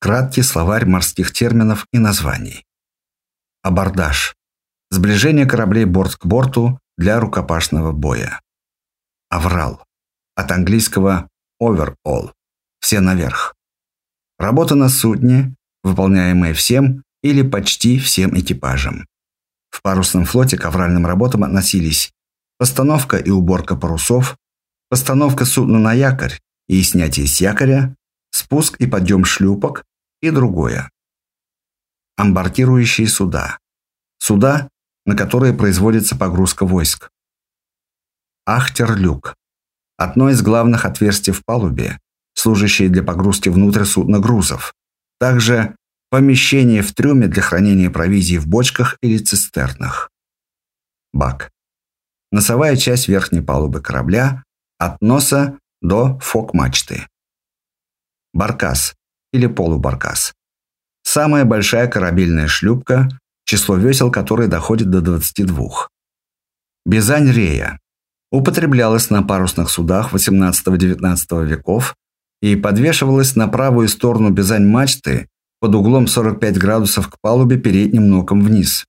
Краткий словарь морских терминов и названий. Абордаж. Сближение кораблей борт к борту для рукопашного боя. Аврал. От английского overall. Все наверх. Работа на судне, выполняемая всем или почти всем экипажем. В парусном флоте к авральным работам относились постановка и уборка парусов, постановка судна на якорь и снятие с якоря, спуск и подъем шлюпок и другое. Амбортирующие суда. Суда, на которые производится погрузка войск. Ахтерлюк. Одно из главных отверстий в палубе, служащее для погрузки внутрь судна грузов. Также помещение в трюме для хранения провизии в бочках или цистернах. Бак. Носовая часть верхней палубы корабля от носа до фок-мачты. Баркас или полубаркас. Самая большая корабельная шлюпка, число весел которой доходит до 22. Бизань-рея. Употреблялась на парусных судах XVIII-XIX веков и подвешивалась на правую сторону бизань-мачты под углом 45 градусов к палубе передним ноком вниз.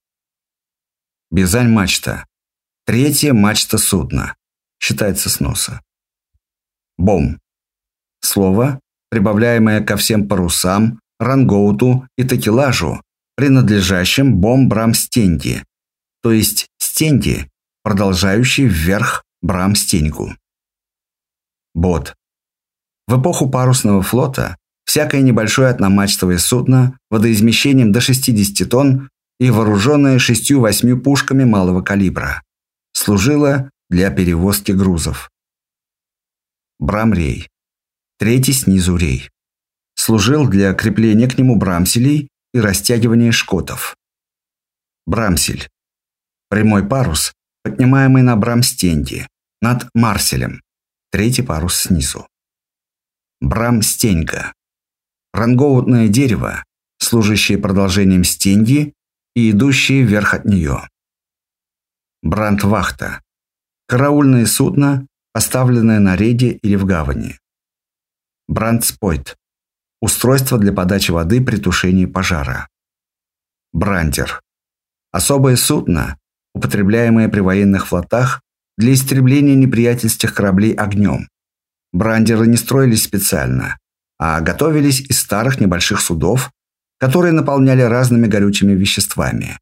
Бизань-мачта. Третья мачта судна. Считается с носа. Бом. Слово, прибавляемое ко всем парусам, рангоуту и такелажу, принадлежащим бом-брам-стенди, то есть стенди, продолжающий вверх брам-стеньку. Бот. В эпоху парусного флота всякое небольшое одномачтовое судно водоизмещением до 60 тонн и вооруженное шестью-восьмью пушками малого калибра служило для перевозки грузов. Брамрей. Третий снизу рей. Служил для крепления к нему брамселей и растягивания шкотов. Брамсель. Прямой парус, поднимаемый на брамстенде, над марселем. Третий парус снизу. Брамстенька. Рангоутное дерево, служащее продолжением стеньги и идущее вверх от нее. Брандвахта. Караульное судно, поставленное на рейде или в гавани. Брандспойт. Устройство для подачи воды при тушении пожара. Брандер. Особое судно, употребляемое при военных флотах для истребления неприятельских кораблей огнем. Брандеры не строились специально, а готовились из старых небольших судов, которые наполняли разными горючими веществами.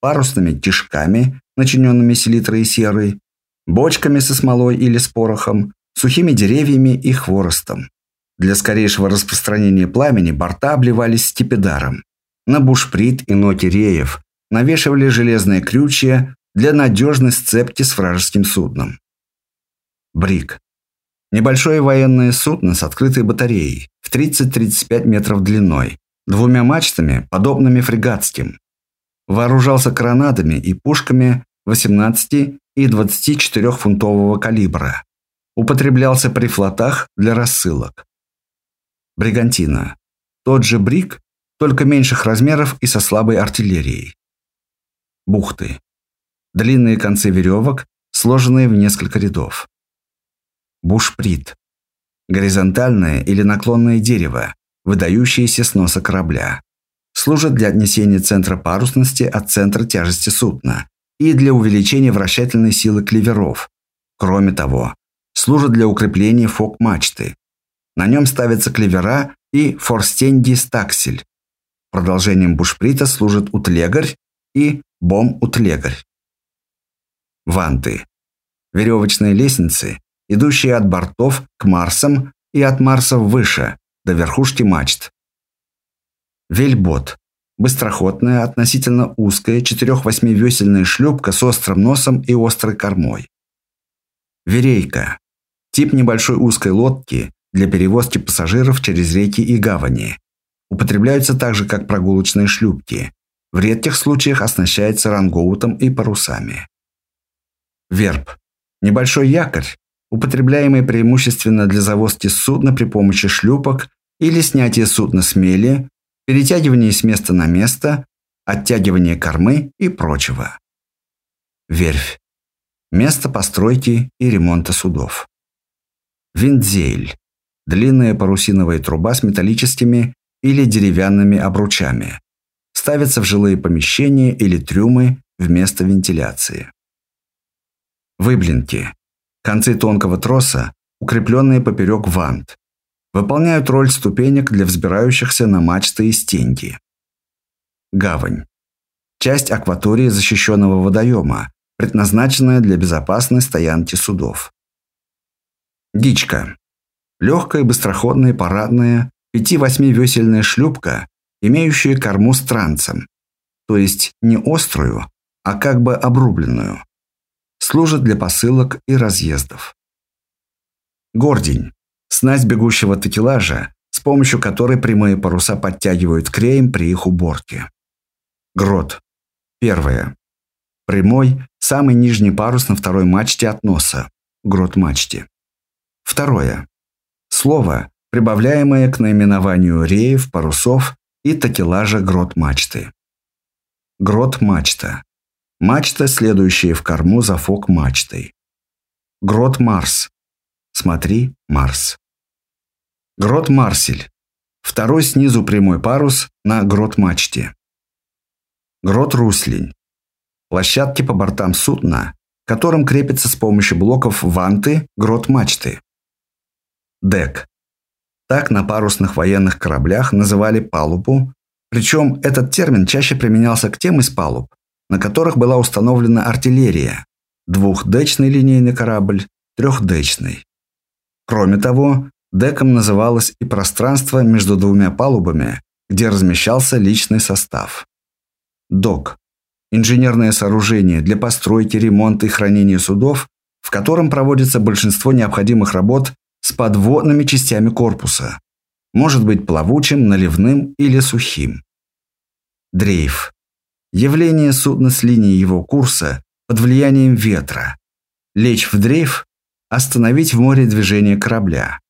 Парусными тишками, начиненными селитрой и серой, бочками со смолой или с порохом, сухими деревьями и хворостом. Для скорейшего распространения пламени борта обливались степидаром. На бушприт и ноте реев навешивали железные крючья для надежной сцепки с вражеским судном. Брик. Небольшое военное судно с открытой батареей в 30-35 метров длиной, двумя мачтами, подобными фрегатским. Вооружался гранатами и пушками 18 и 24-фунтового калибра. Употреблялся при флотах для рассылок. Бригантина. Тот же бриг, только меньших размеров и со слабой артиллерией. Бухты. Длинные концы веревок, сложенные в несколько рядов. Бушприт. Горизонтальное или наклонное дерево, выдающееся с носа корабля. Служит для отнесения центра парусности от центра тяжести судна и для увеличения вращательной силы клеверов. Кроме того, служит для укрепления фок-мачты. На нем ставятся клевера и форстенди-стаксель. Продолжением бушприта служит утлегарь и бом-утлегарь. Ванты. Веревочные лестницы, идущие от бортов к Марсам и от Марсов выше, до верхушки мачт. Вельбот. Быстроходная, относительно узкая, 4-8-весельная шлюпка с острым носом и острой кормой. Верейка. Тип небольшой узкой лодки для перевозки пассажиров через реки и гавани. Употребляются также как прогулочные шлюпки. В редких случаях оснащается рангоутом и парусами. Верб. Небольшой якорь, употребляемый преимущественно для завозки судна при помощи шлюпок или снятия судна с мели, перетягивания с места на место, оттягивания кормы и прочего. Верфь. Место постройки и ремонта судов. Виндзель. Длинная парусиновая труба с металлическими или деревянными обручами. Ставятся в жилые помещения или трюмы вместо вентиляции. Выблинки. Концы тонкого троса, укрепленные поперек вант. Выполняют роль ступенек для взбирающихся на мачты и стенки. Гавань. Часть акватории защищенного водоема, предназначенная для безопасной стоянки судов. Дичка. Легкая, быстроходная, парадная, 5-8-весельная шлюпка, имеющая корму с трансом, то есть не острую, а как бы обрубленную. Служит для посылок и разъездов. Гордень. Снасть бегущего такелажа, с помощью которой прямые паруса подтягивают креем при их уборке. Грот. Первое. Прямой, самый нижний парус на второй мачте от носа. Грот мачте. Второе. Слово, прибавляемое к наименованию реев, парусов и такелажа грот мачты. Грот мачта. Мачта, следующая в корму за фок мачтой. Грот Марс. Смотри, Марс. Грот Марсель. Второй снизу прямой парус на грот мачте. Грот Руслень. Площадки по бортам судна, которым крепится с помощью блоков ванты грот мачты. Дек. Так на парусных военных кораблях называли палубу, причем этот термин чаще применялся к тем из палуб, на которых была установлена артиллерия, двухдечный линейный корабль, трехдечный. Кроме того, деком называлось и пространство между двумя палубами, где размещался личный состав. Док – инженерное сооружение для постройки, ремонта и хранения судов, в котором проводится большинство необходимых работ с подводными частями корпуса. Может быть плавучим, наливным или сухим. Дрейф. Явление судна с линии его курса под влиянием ветра. Лечь в дрейф – остановить в море движение корабля.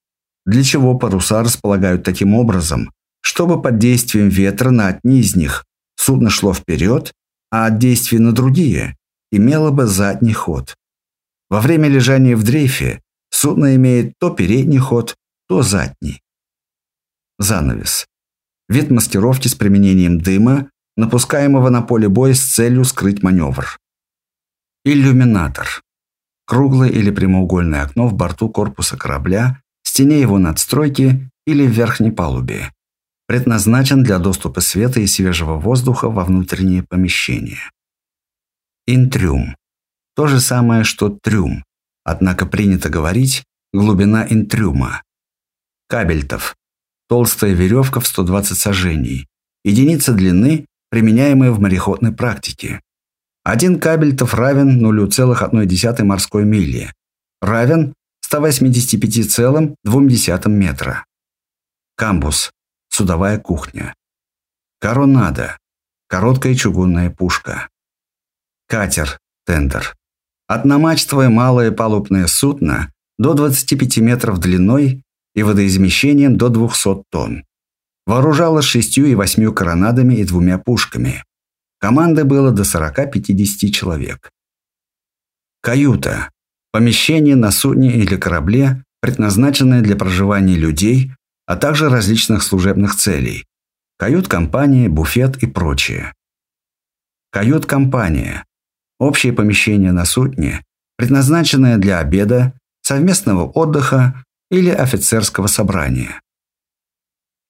Для чего паруса располагают таким образом, чтобы под действием ветра на одни из них судно шло вперед, а от действия на другие имело бы задний ход. Во время лежания в дрейфе Судно имеет то передний ход, то задний. Занавес. Вид маскировки с применением дыма, напускаемого на поле боя с целью скрыть маневр. Иллюминатор. Круглое или прямоугольное окно в борту корпуса корабля, стене его надстройки или в верхней палубе. Предназначен для доступа света и свежего воздуха во внутренние помещения. Интрюм. То же самое, что трюм, Однако принято говорить глубина интрюма. Кабельтов. Толстая веревка в 120 сажений. Единица длины, применяемая в мореходной практике. Один кабельтов равен 0,1 морской мили. Равен 185,2 метра. Камбус. Судовая кухня. Коронада. Короткая чугунная пушка. Катер. Тендер. Одномачтовое малое палубное судно до 25 метров длиной и водоизмещением до 200 тонн. Вооружалось шестью и восьмью коронадами и двумя пушками. Команды было до 40-50 человек. Каюта. Помещение на судне или корабле, предназначенное для проживания людей, а также различных служебных целей. Кают-компания, буфет и прочее. Кают-компания Общее помещение на судне, предназначенное для обеда, совместного отдыха или офицерского собрания.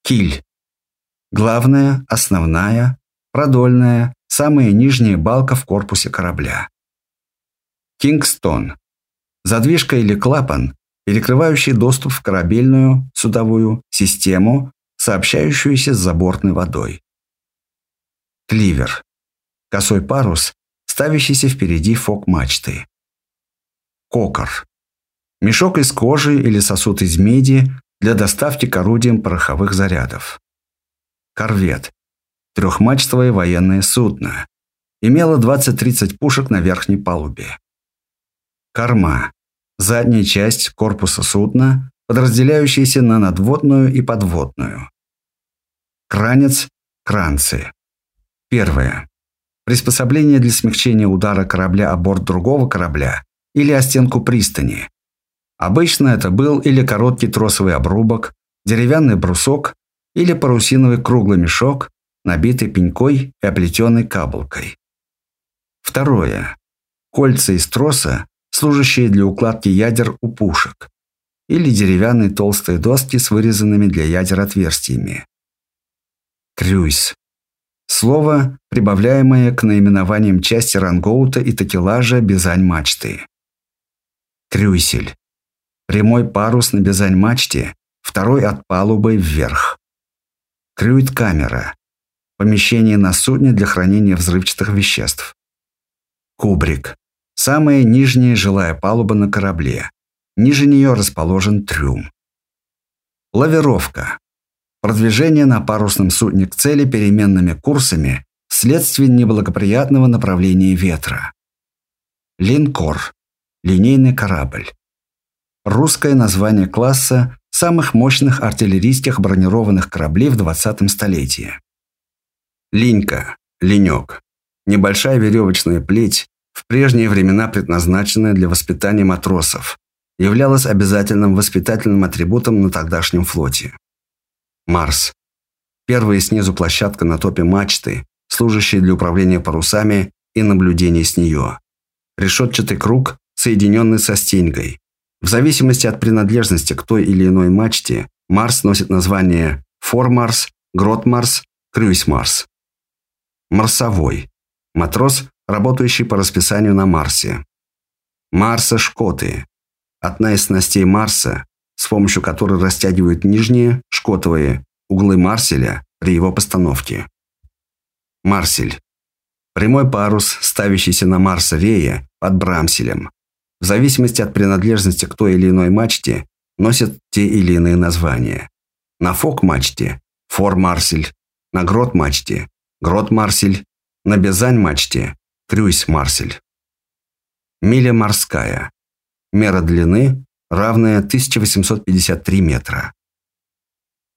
Киль. Главная, основная, продольная, самая нижняя балка в корпусе корабля. Кингстон. Задвижка или клапан, перекрывающий доступ в корабельную судовую систему, сообщающуюся с забортной водой. Кливер. Косой парус, ставящийся впереди фок-мачты. Кокор. Мешок из кожи или сосуд из меди для доставки к орудиям пороховых зарядов. Корвет. Трехмачтовое военное судно. Имело 20-30 пушек на верхней палубе. Корма. Задняя часть корпуса судна, подразделяющаяся на надводную и подводную. Кранец. Кранцы. Первое. Приспособление для смягчения удара корабля о борт другого корабля или о стенку пристани. Обычно это был или короткий тросовый обрубок, деревянный брусок, или парусиновый круглый мешок, набитый пенькой и оплетенный каблукой. Второе. Кольца из троса, служащие для укладки ядер у пушек. Или деревянные толстые доски с вырезанными для ядер отверстиями. Крюйс. Слово, прибавляемое к наименованиям части рангоута и такелажа бизань-мачты. Крюйсель. Прямой парус на бизань-мачте, второй от палубы вверх. Крюйт-камера. Помещение на судне для хранения взрывчатых веществ. Кубрик. Самая нижняя жилая палуба на корабле. Ниже нее расположен трюм. Лавировка. Продвижение на парусном судне к цели переменными курсами вследствие неблагоприятного направления ветра. Линкор. Линейный корабль. Русское название класса самых мощных артиллерийских бронированных кораблей в 20 столетии. Линька. Ленек. Небольшая веревочная плеть, в прежние времена предназначенная для воспитания матросов, являлась обязательным воспитательным атрибутом на тогдашнем флоте. Марс. Первая снизу площадка на топе мачты, служащая для управления парусами и наблюдения с нее. Решетчатый круг, соединенный со стенькой. В зависимости от принадлежности к той или иной мачте, Марс носит название Фор-Марс, Грот-Марс, Крюйс-Марс. Марсовой. Матрос, работающий по расписанию на Марсе. Марса-шкоты. Одна из снастей Марса, с помощью которой растягивают нижние, шкотовые, углы марселя при его постановке. Марсель. Прямой парус, ставящийся на Марса рея под брамселем. В зависимости от принадлежности к той или иной мачте, носят те или иные названия. На фок-мачте – фор-марсель, на грот-мачте – грот-марсель, на безань-мачте Крюйс-Марсель. Миля морская. Мера длины равная 1853 метра.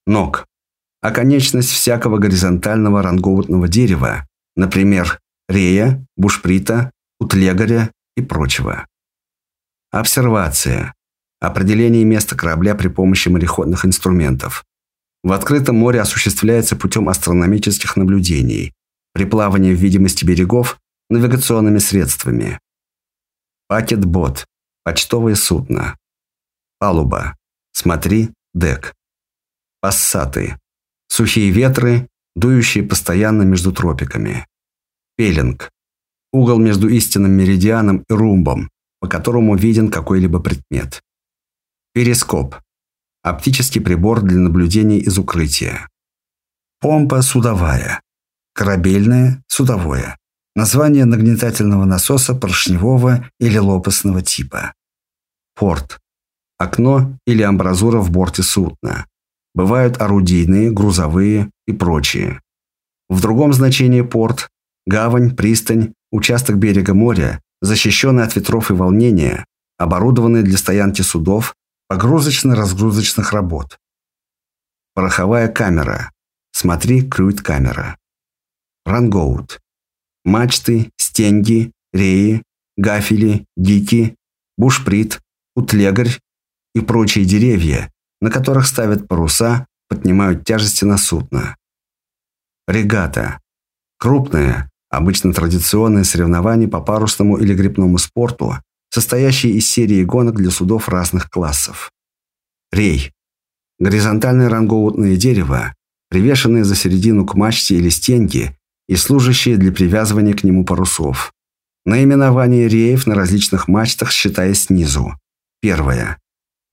Ног. Оконечность всякого горизонтального рангоутного дерева, например, рея, бушприта, утлегаря и прочего. Обсервация. Определение места корабля при помощи мореходных инструментов. В открытом море осуществляется путем астрономических наблюдений, при плавании в видимости берегов навигационными средствами. Пакет-бот. Почтовое судно. Палуба. Смотри, дек. Пассаты. Сухие ветры, дующие постоянно между тропиками. Пелинг. Угол между истинным меридианом и румбом, по которому виден какой-либо предмет. Перископ. Оптический прибор для наблюдения из укрытия. Помпа судовая. Корабельная, судовое. Название нагнетательного насоса поршневого или лопастного типа. Порт. Окно или амбразура в борте судна. Бывают орудийные, грузовые и прочие. В другом значении порт – гавань, пристань, участок берега моря, защищенный от ветров и волнения, оборудованный для стоянки судов, погрузочно-разгрузочных работ. Пороховая камера. Смотри, крюит-камера. Рангоут мачты, стенги, реи, гафели, гики, бушприт, утлегарь и прочие деревья, на которых ставят паруса, поднимают тяжести на судно. Регата. Крупное, обычно традиционное соревнование по парусному или гребному спорту, состоящее из серии гонок для судов разных классов. Рей. Горизонтальное рангоутное дерево, привешенное за середину к мачте или стенке и служащие для привязывания к нему парусов. Наименование реев на различных мачтах, считая снизу. Первое.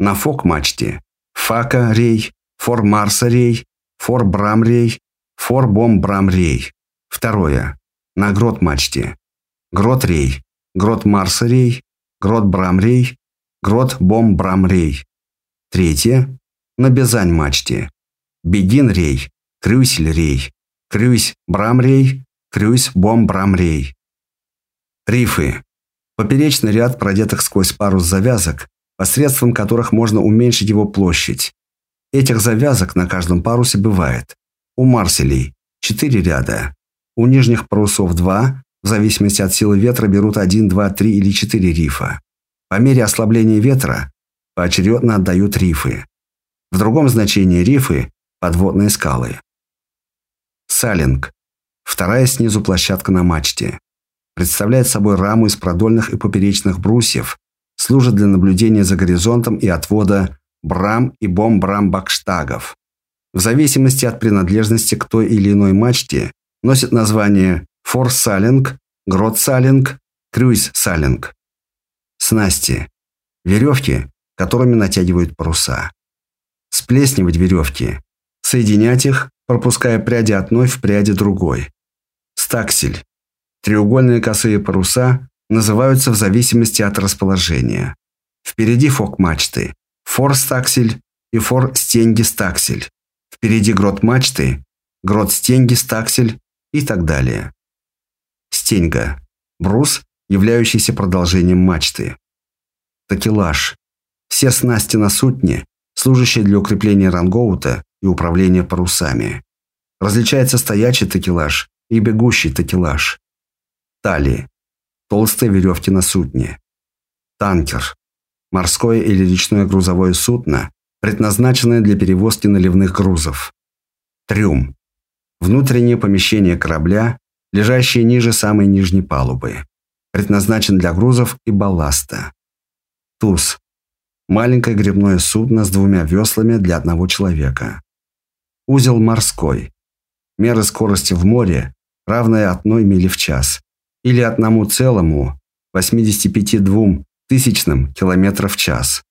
На фок-мачте. Фака-рей, фор-марса-рей, фор-брам-рей, фор-бом-брам-рей. Второе. На грот-мачте. Грот-рей, грот-марса-рей, грот-брам-рей, грот-бом-брам-рей. Третье. На безань-мачте. Бегин-рей, крюсель-рей, Крюсь Брамрей, Крюсь Бом Брамрей. Рифы. Поперечный ряд продетых сквозь парус завязок, посредством которых можно уменьшить его площадь. Этих завязок на каждом парусе бывает. У марселей 4 ряда. У нижних парусов 2, в зависимости от силы ветра берут 1, 2, 3 или 4 рифа. По мере ослабления ветра поочередно отдают рифы. В другом значении рифы подводные скалы. Салинг. Вторая снизу площадка на мачте. Представляет собой раму из продольных и поперечных брусьев, служит для наблюдения за горизонтом и отвода брам и бомбрам-бакштагов. В зависимости от принадлежности к той или иной мачте носит название форсалинг, грот-салинг, крюйс-салинг. Снасти. Веревки, которыми натягивают паруса. Сплеснивать веревки. Соединять их, пропуская пряди одной в пряди другой. Стаксель. Треугольные косые паруса называются в зависимости от расположения. Впереди фок мачты, фор-стаксель и фор-стенги-стаксель. Впереди грот мачты, грот-стенги-стаксель и так далее. Стеньга. Брус, являющийся продолжением мачты. Такелаж. Все снасти на сутне, служащие для укрепления рангоута и управления парусами. Различается стоячий такелаж и бегущий такелаж. Тали. Толстые веревки на судне. Танкер. Морское или речное грузовое судно, предназначенное для перевозки наливных грузов. Трюм. Внутреннее помещение корабля, лежащее ниже самой нижней палубы. Предназначен для грузов и балласта. Туз. Маленькое гребное судно с двумя веслами для одного человека. Узел морской. Мера скорости в море, равная одной мили в час. Или одному целому 85,2 тысячным километров в час.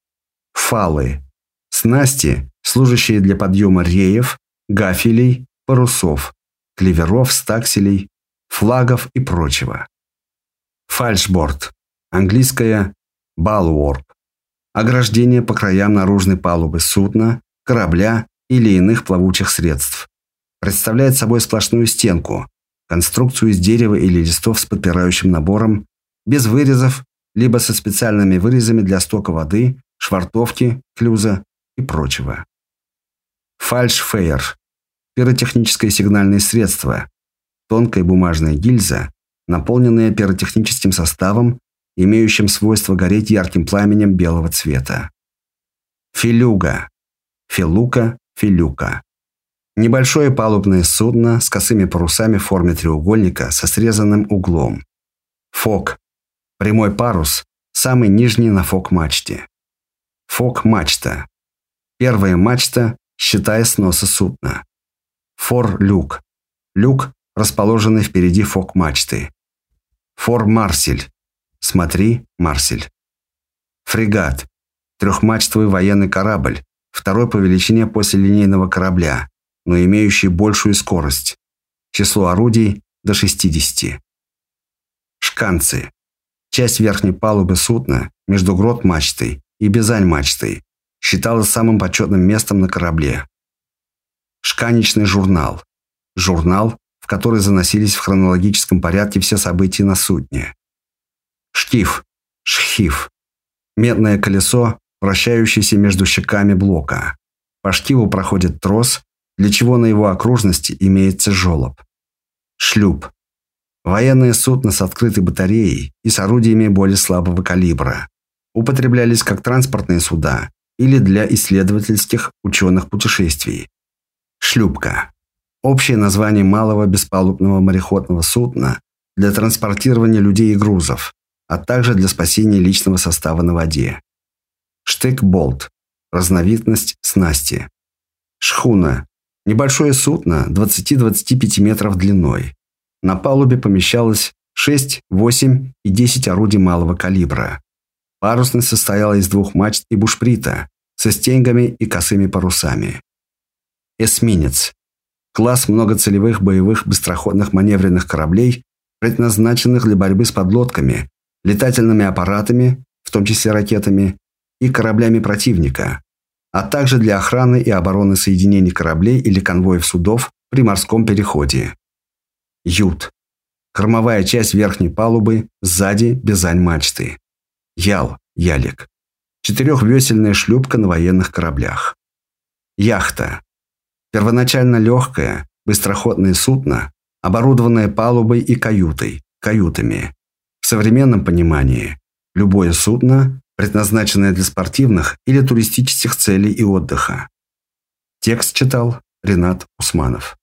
Фалы. Снасти, служащие для подъема реев, гафелей, парусов, клеверов, стакселей, флагов и прочего. Фальшборд. Английское Балуорп. Ограждение по краям наружной палубы судна, корабля или иных плавучих средств. Представляет собой сплошную стенку, конструкцию из дерева или листов с подпирающим набором, без вырезов, либо со специальными вырезами для стока воды, швартовки, клюза и прочего. Фальшфейер. Пиротехническое сигнальное средство. Тонкая бумажная гильза, наполненная пиротехническим составом имеющим свойство гореть ярким пламенем белого цвета. Филюга. Филука, филюка. Небольшое палубное судно с косыми парусами в форме треугольника со срезанным углом. Фок. Прямой парус, самый нижний на фок-мачте. Фок-мачта. Первая мачта, считая сноса судна. Фор-люк. Люк, расположенный впереди фок-мачты. Фор-марсель. Смотри, Марсель. Фрегат. Трехмачтовый военный корабль, второй по величине после линейного корабля, но имеющий большую скорость. Число орудий до 60. Шканцы. Часть верхней палубы судна между грот-мачтой и бизань-мачтой считалась самым почетным местом на корабле. Шканечный журнал. Журнал, в который заносились в хронологическом порядке все события на судне. Штиф. Шхиф. Медное колесо, вращающееся между щеками блока. По штиву проходит трос, для чего на его окружности имеется желоб. Шлюп. Военные судно с открытой батареей и с орудиями более слабого калибра. Употреблялись как транспортные суда или для исследовательских ученых путешествий. Шлюпка. Общее название малого беспалубного мореходного судна для транспортирования людей и грузов, а также для спасения личного состава на воде. Штык-болт – разновидность снасти. Шхуна – небольшое судно 20-25 метров длиной. На палубе помещалось 6, 8 и 10 орудий малого калибра. Парусность состояла из двух мачт и бушприта со стенгами и косыми парусами. Эсминец – класс многоцелевых боевых быстроходных маневренных кораблей, предназначенных для борьбы с подлодками летательными аппаратами, в том числе ракетами, и кораблями противника, а также для охраны и обороны соединений кораблей или конвоев судов при морском переходе. Ют. Кормовая часть верхней палубы, сзади бизань мачты. Ял, ялик. Четырехвесельная шлюпка на военных кораблях. Яхта. Первоначально легкое, быстроходное судно, оборудованное палубой и каютой, каютами, в современном понимании любое судно, предназначенное для спортивных или туристических целей и отдыха. Текст читал Ренат Усманов.